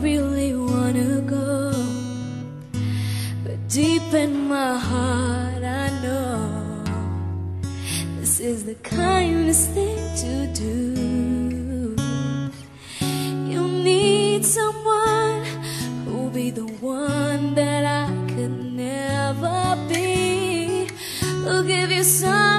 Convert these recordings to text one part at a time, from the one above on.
really wanna go. But deep in my heart I know This is the kindest thing to do. You need someone who'll be the one that I could never be Who'll give you some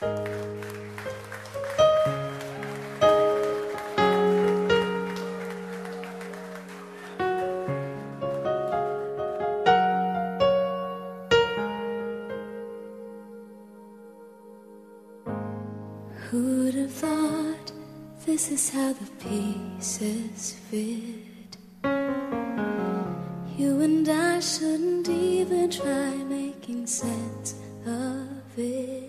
Who'd have thought this is how the pieces fit? You and I shouldn't even try making sense of it.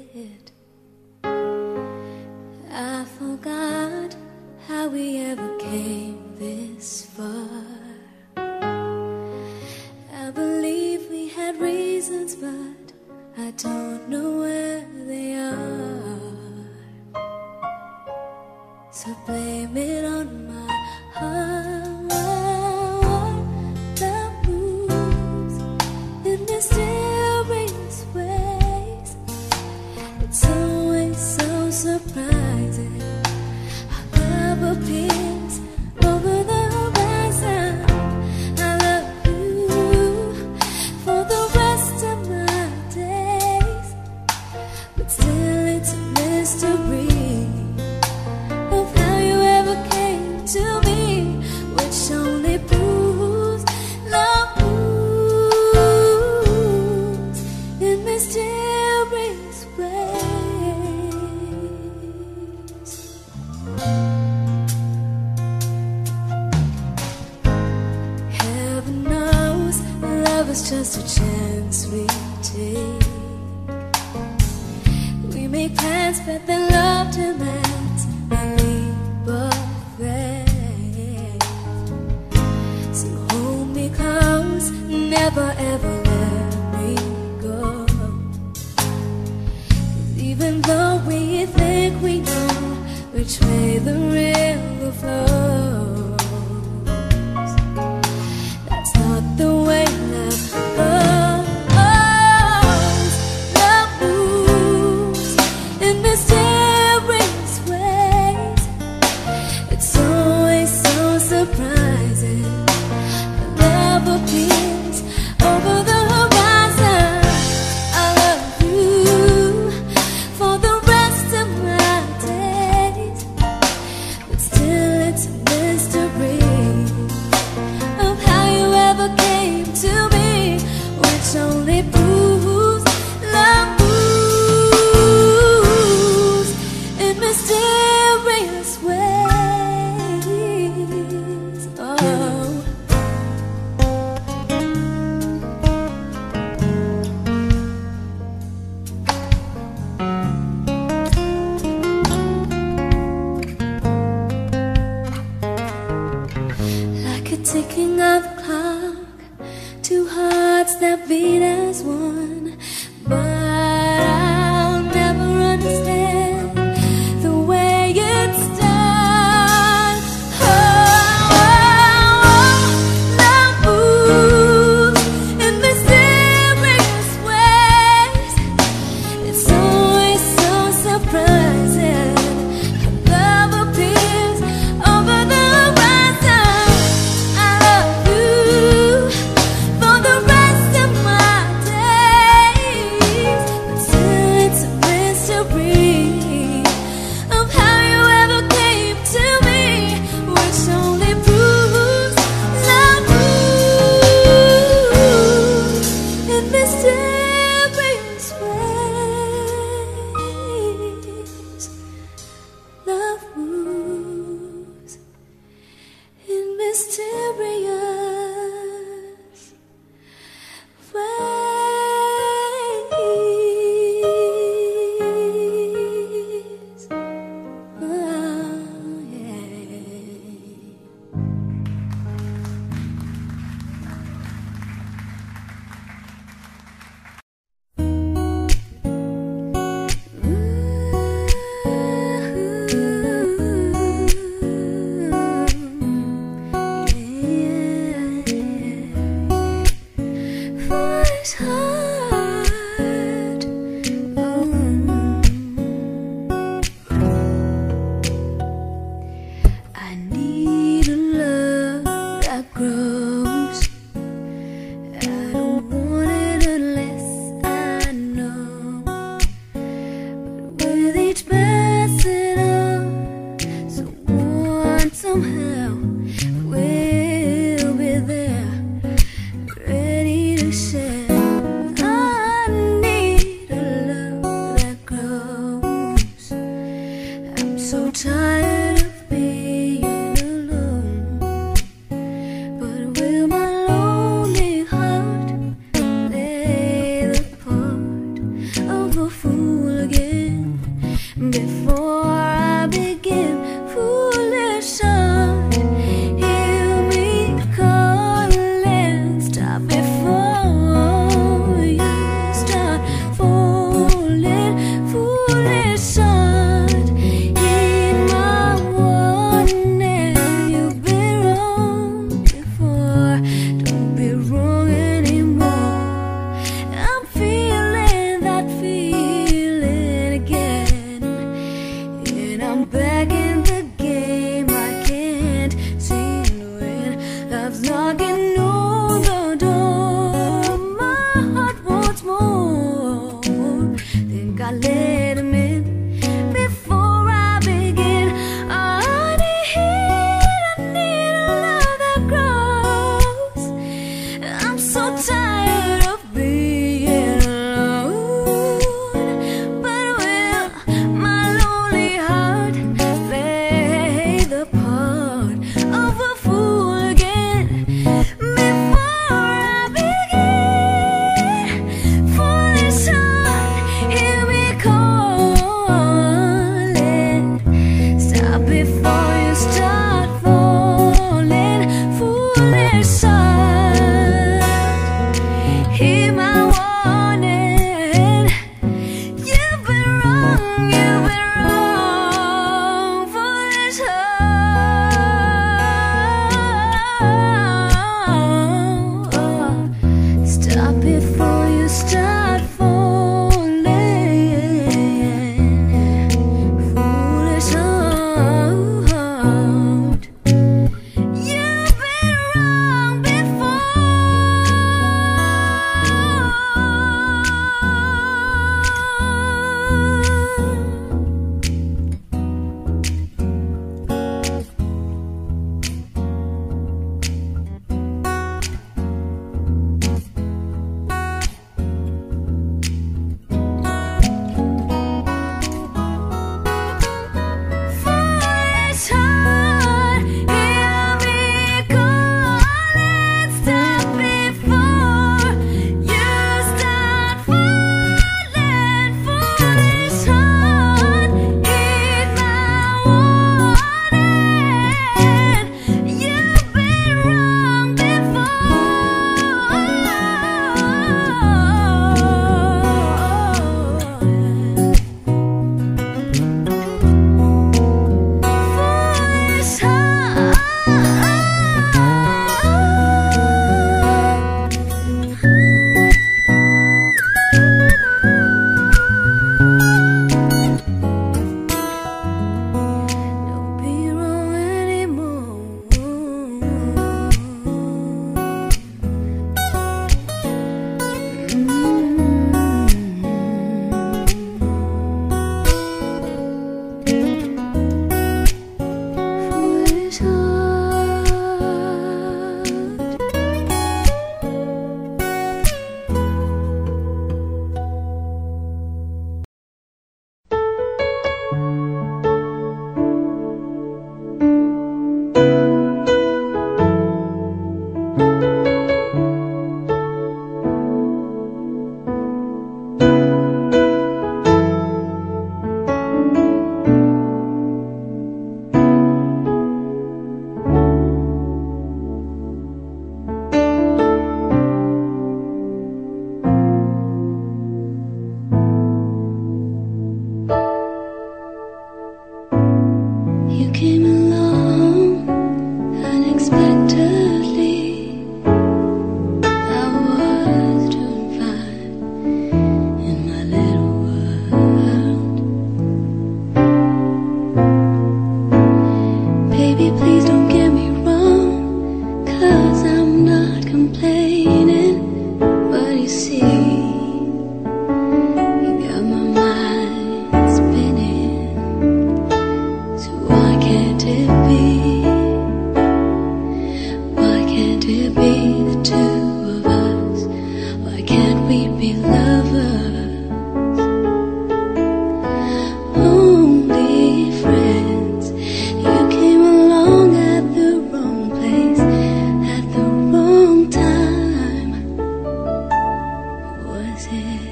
exist.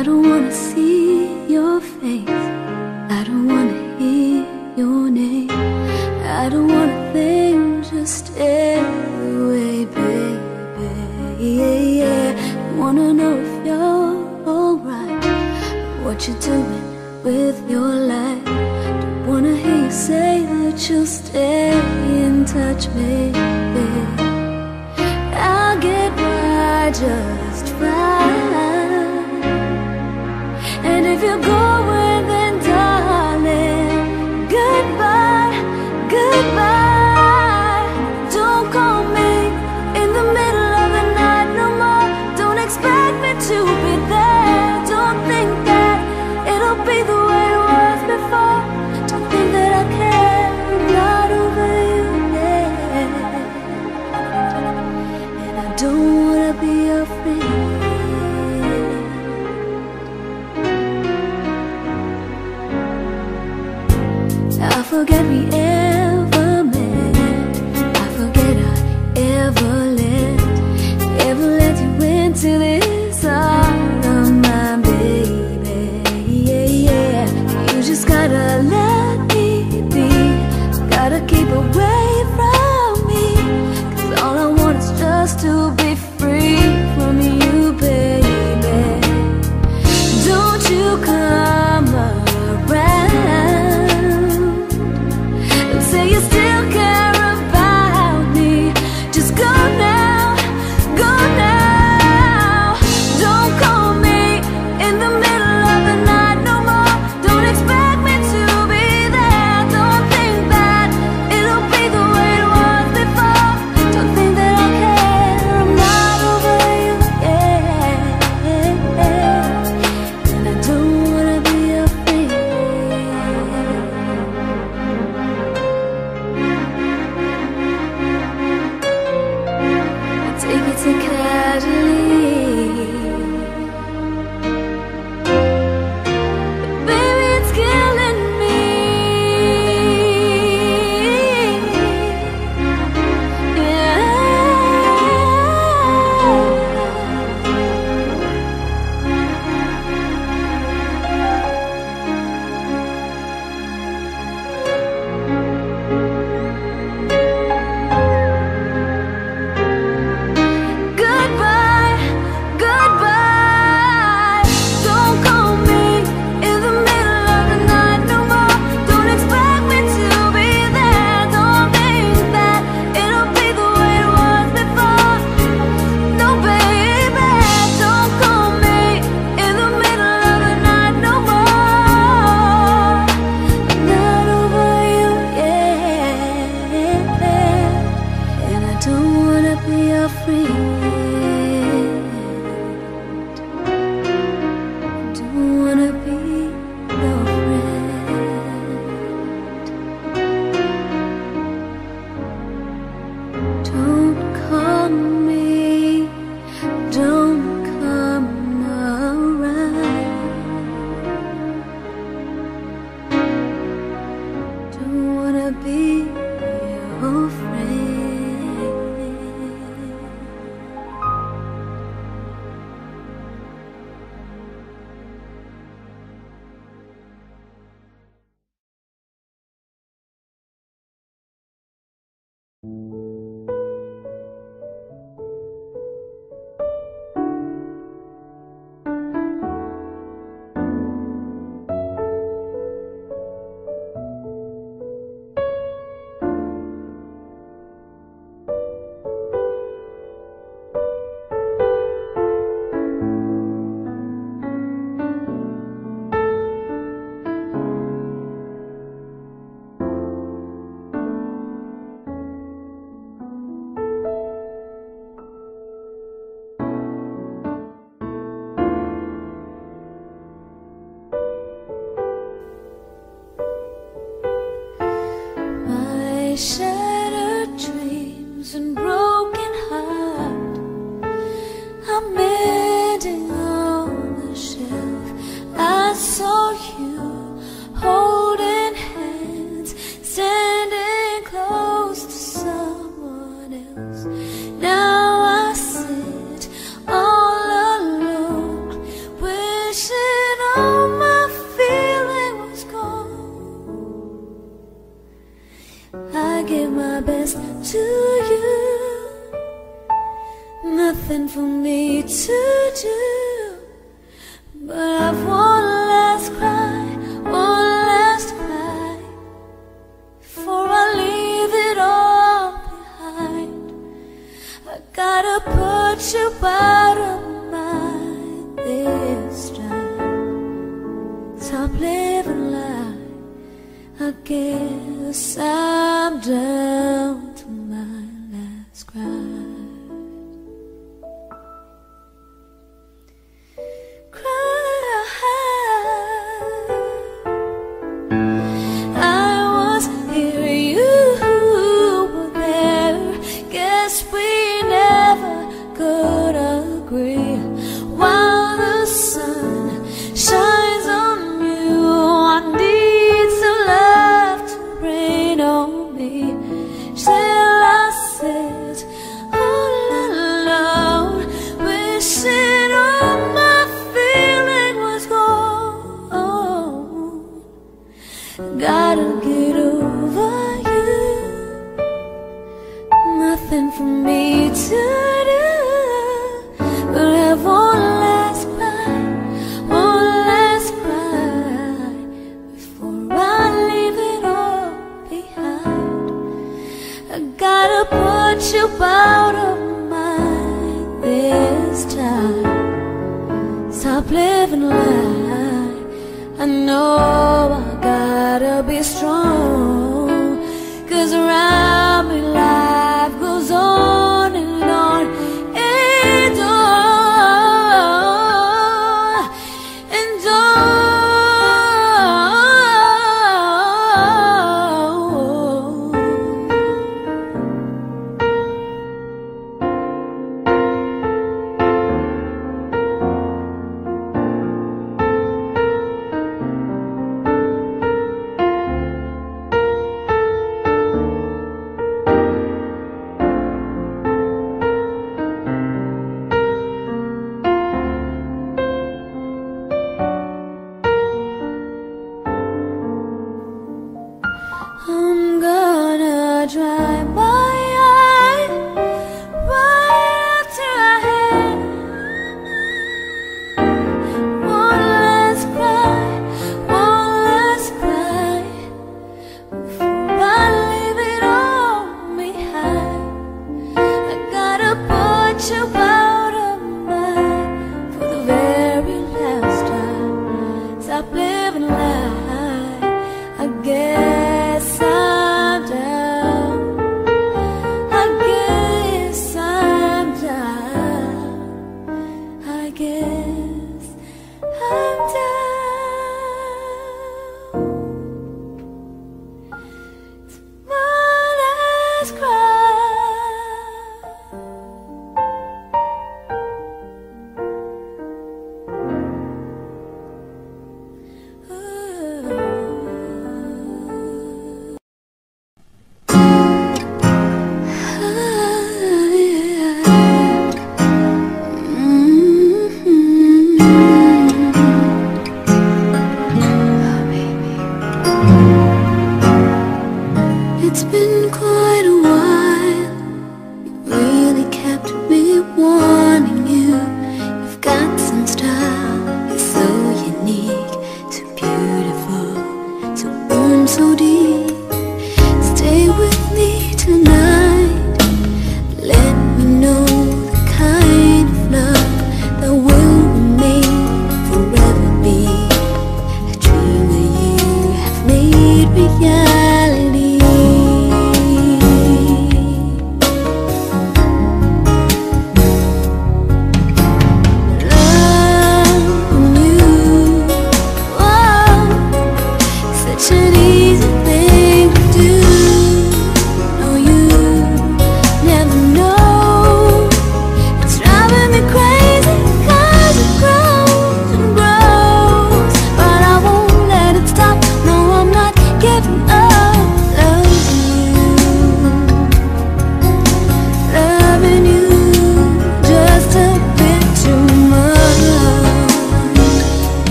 I don't wanna see your face. I don't wanna hear your name. I don't wanna think, just stay away, baby. Yeah, yeah. Wanna know if you're alright. What you doing with your life? Don't wanna hear you say that you'll stay in touch, baby.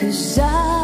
'Cause I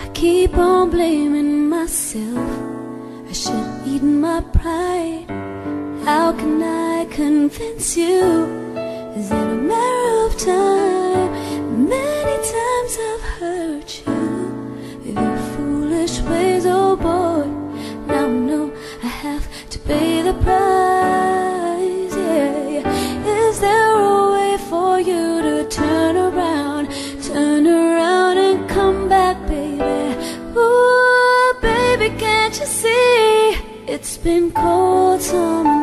I keep on blaming myself. I should eat my pride. How can I convince you? Is it a matter of time? Many times I've hurt you. With your foolish ways, oh boy. Now I know I have to pay the price. been cold summer